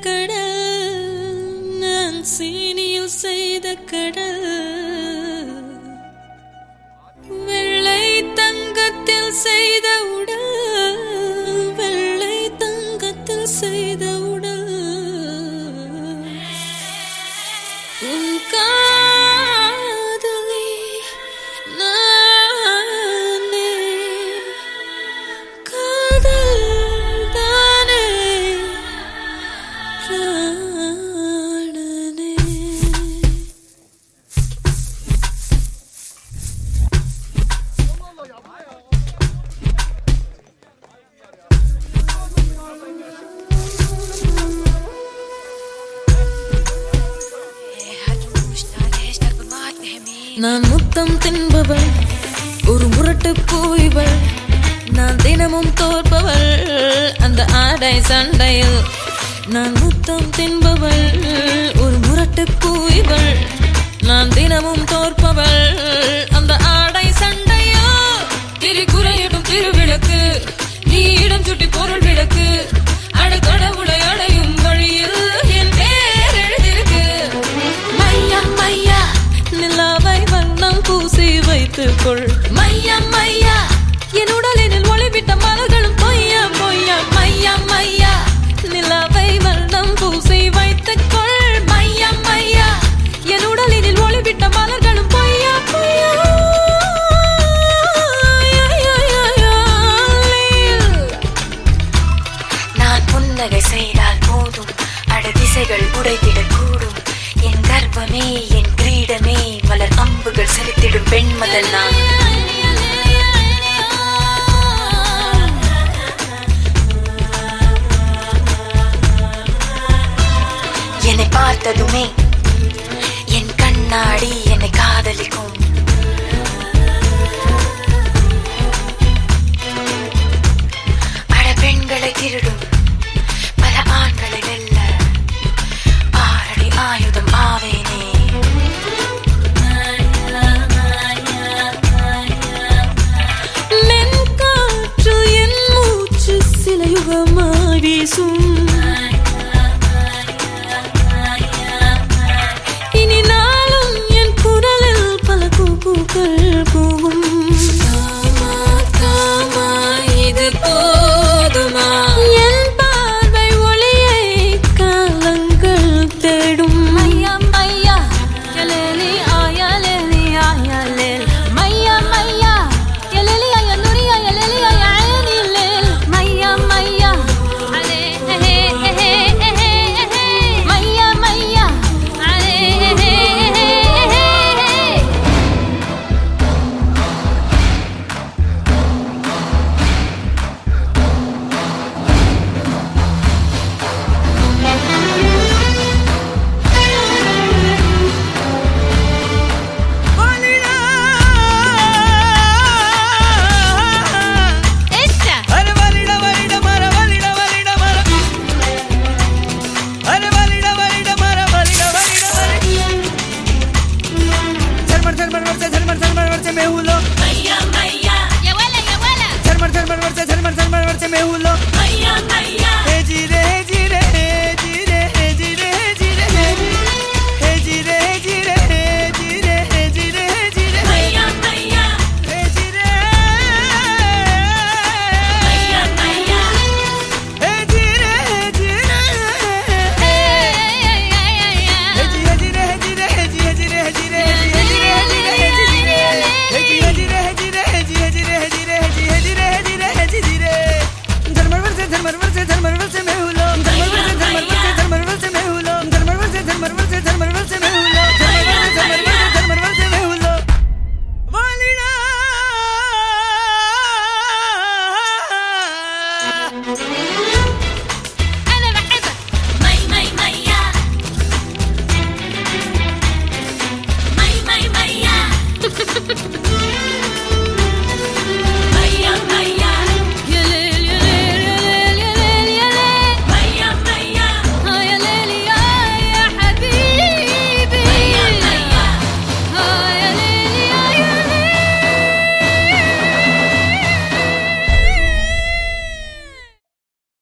கடல் நான் சீனியும் செய்த கடல். நான் முத்தம் தின்பவள் ஒரு முரட்டு பூய்வள் நான் தினமும் தோற்பவள் அந்த ஆடை சண்டையில். நான் முத்தம் தின்பவள் ஒரு முரட்டு பூய்வள் நான் தினமும் தோற்பவள் அந்த ஆடை வைத்துக்கொள் மையா மையா என் உடலினில் ஒளிவிட்ட மலர்களும் பொய்யா பொய்யா மையா மையா நிலாவை வர்ணம் பூசி வைத்துக்கொள். மையா மையா என் உடலினில் ஒளிவிட்ட மலர்களும் பொய்யா பொய்யா நான் புன்னகை செய்தால் போதும் அட திசைகள் உடைத்திடக்கூடும் என் கர்ப்பமே நினைவுகள் செலுத்திடும் பெண் மதல் நான். என்னை பார்த்ததுமே என் கண்ணாடி வீசும் meu lão